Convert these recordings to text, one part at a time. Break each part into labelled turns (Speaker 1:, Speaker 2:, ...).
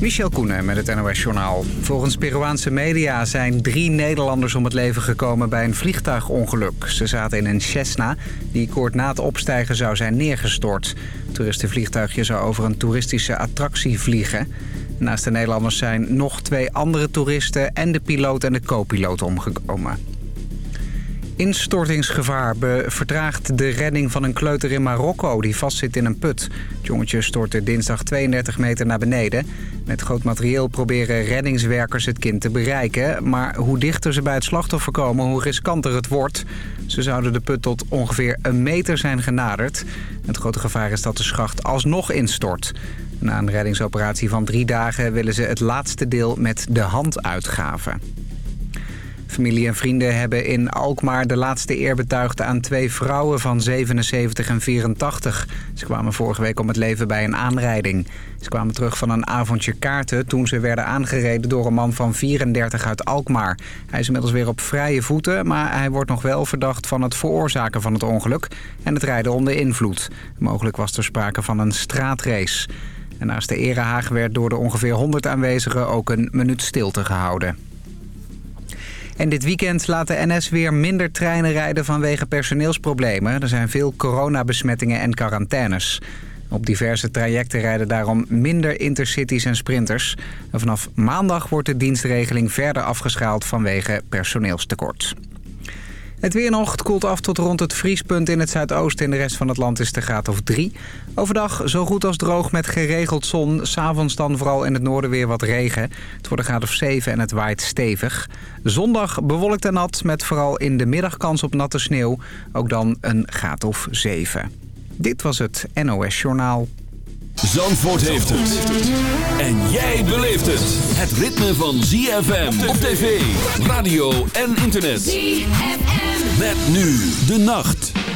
Speaker 1: Michel Koenen met het NOS-journaal. Volgens Peruaanse media zijn drie Nederlanders om het leven gekomen bij een vliegtuigongeluk. Ze zaten in een Cessna die kort na het opstijgen zou zijn neergestort. Het toeristenvliegtuigje zou over een toeristische attractie vliegen. Naast de Nederlanders zijn nog twee andere toeristen en de piloot en de co-piloot omgekomen. Instortingsgevaar vertraagt de redding van een kleuter in Marokko die vastzit in een put. Het jongetje stortte dinsdag 32 meter naar beneden. Met groot materieel proberen reddingswerkers het kind te bereiken. Maar hoe dichter ze bij het slachtoffer komen, hoe riskanter het wordt. Ze zouden de put tot ongeveer een meter zijn genaderd. Het grote gevaar is dat de schacht alsnog instort. Na een reddingsoperatie van drie dagen willen ze het laatste deel met de hand uitgaven. Familie en vrienden hebben in Alkmaar de laatste eer betuigd aan twee vrouwen van 77 en 84. Ze kwamen vorige week om het leven bij een aanrijding. Ze kwamen terug van een avondje kaarten toen ze werden aangereden door een man van 34 uit Alkmaar. Hij is inmiddels weer op vrije voeten, maar hij wordt nog wel verdacht van het veroorzaken van het ongeluk en het rijden onder invloed. Mogelijk was er sprake van een straatrace. En naast de erehaag werd door de ongeveer 100 aanwezigen ook een minuut stilte gehouden. En dit weekend laat de NS weer minder treinen rijden vanwege personeelsproblemen. Er zijn veel coronabesmettingen en quarantaines. Op diverse trajecten rijden daarom minder intercities en sprinters. Vanaf maandag wordt de dienstregeling verder afgeschaald vanwege personeelstekort. Het weer nog, het koelt af tot rond het vriespunt in het zuidoosten. In de rest van het land is de graad of 3. Overdag zo goed als droog met geregeld zon. S'avonds dan vooral in het noorden weer wat regen. Het wordt een graad of 7 en het waait stevig. Zondag bewolkt en nat met vooral in de middag kans op natte sneeuw. Ook dan een graad of 7. Dit was het NOS Journaal.
Speaker 2: Zandvoort heeft het. En jij beleeft het. Het ritme van ZFM op tv, radio en internet. ZFM. Met nu de nacht.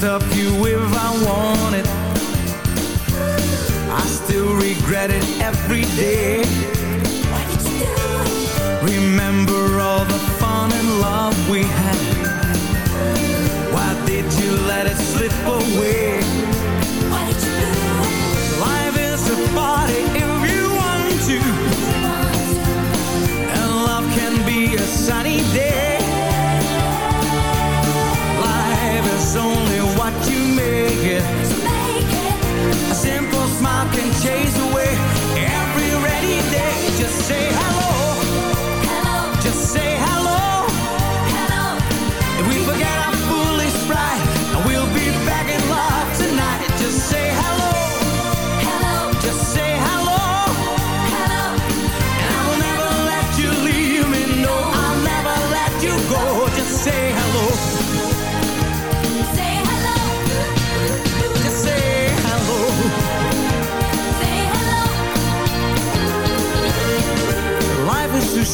Speaker 3: Stop you if I wanted. I still regret it every day. Remember all the fun and love we had. Why did you let it slip away? Why did you do? Life is a party chase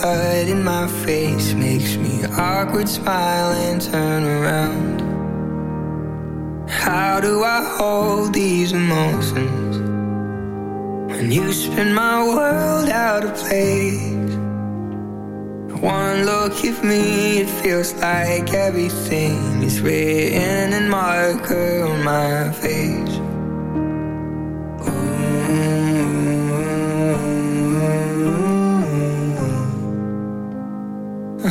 Speaker 4: blood in my face makes me awkward smile and turn around. How do I hold these emotions when you spin my world out of place? One look at me, it feels like everything is written in marker on my face.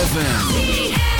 Speaker 5: ZFM.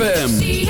Speaker 2: ZFM.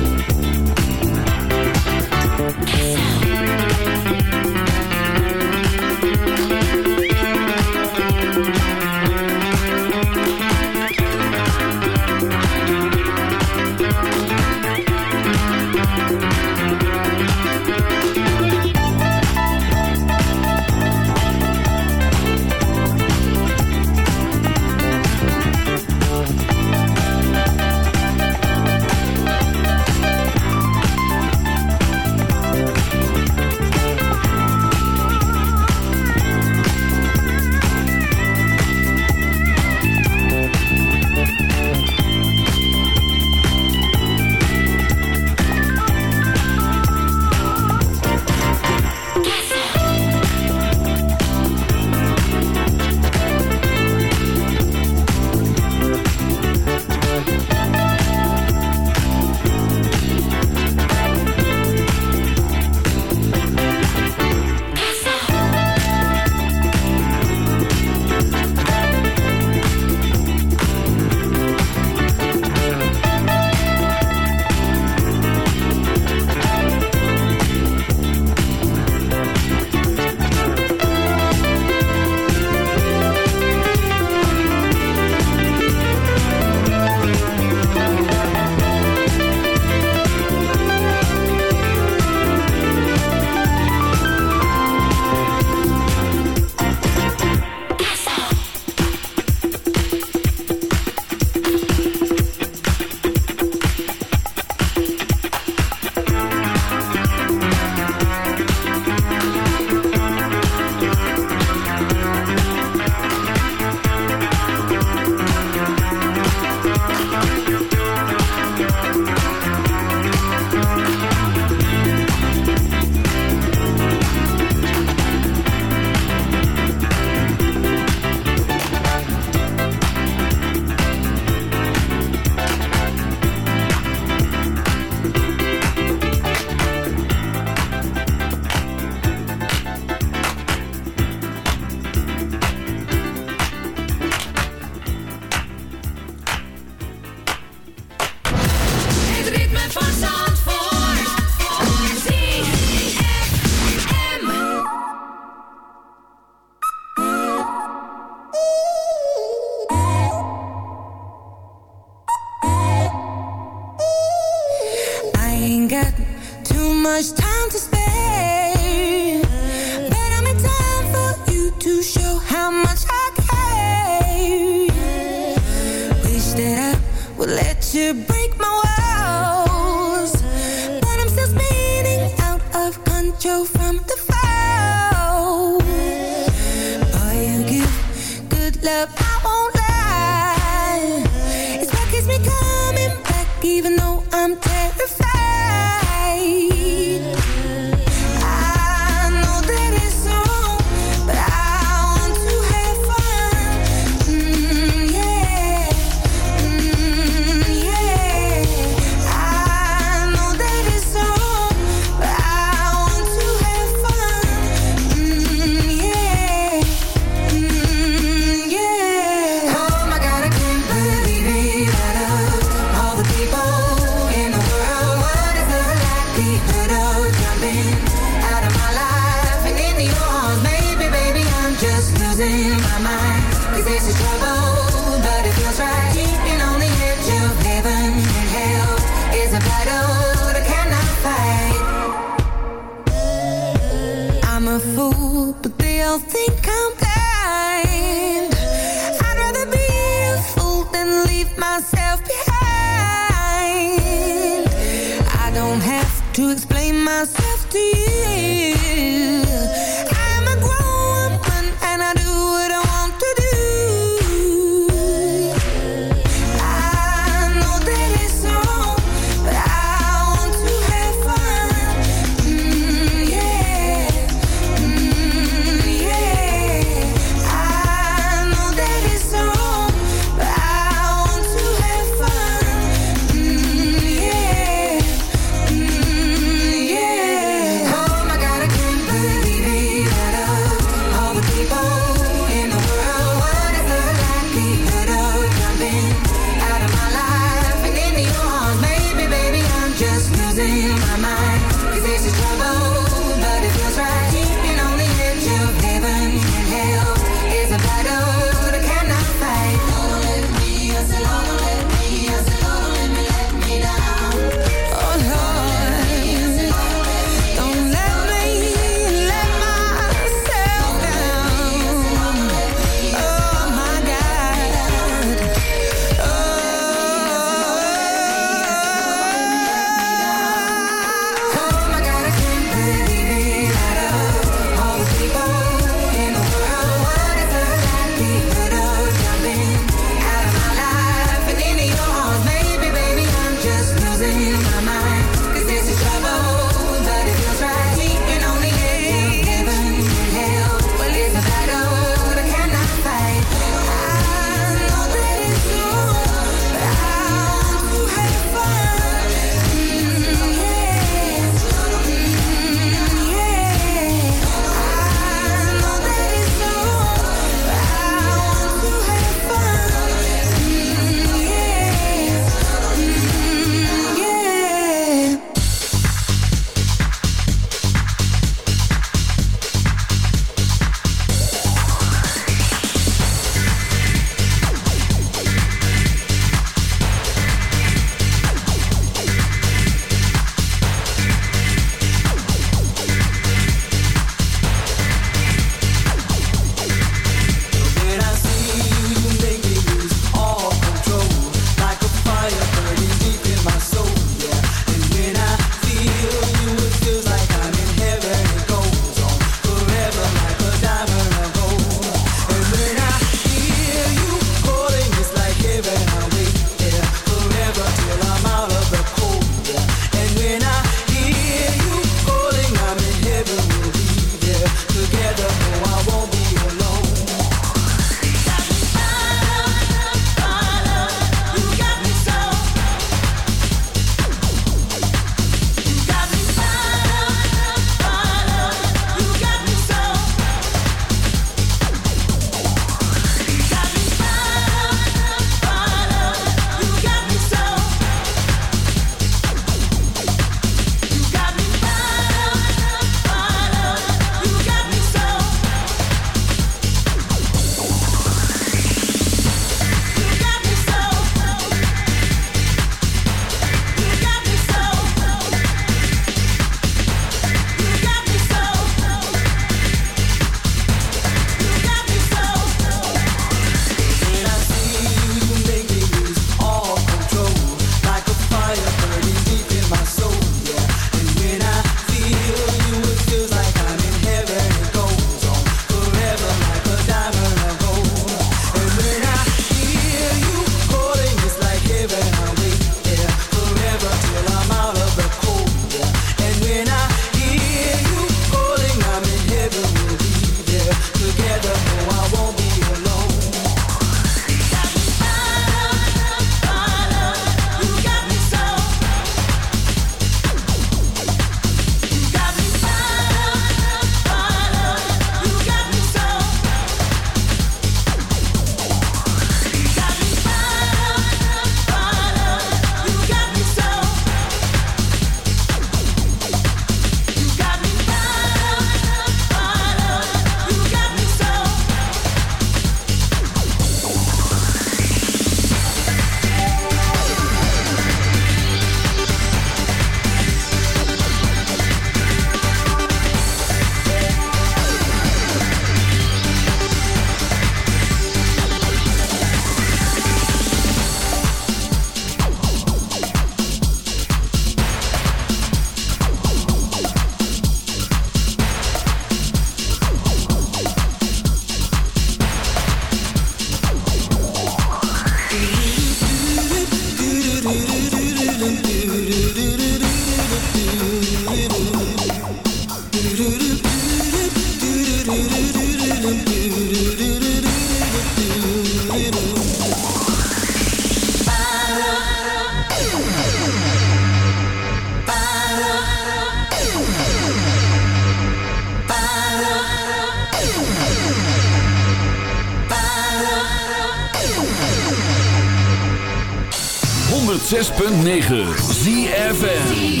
Speaker 3: 106.9 ZFM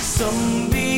Speaker 3: ZFM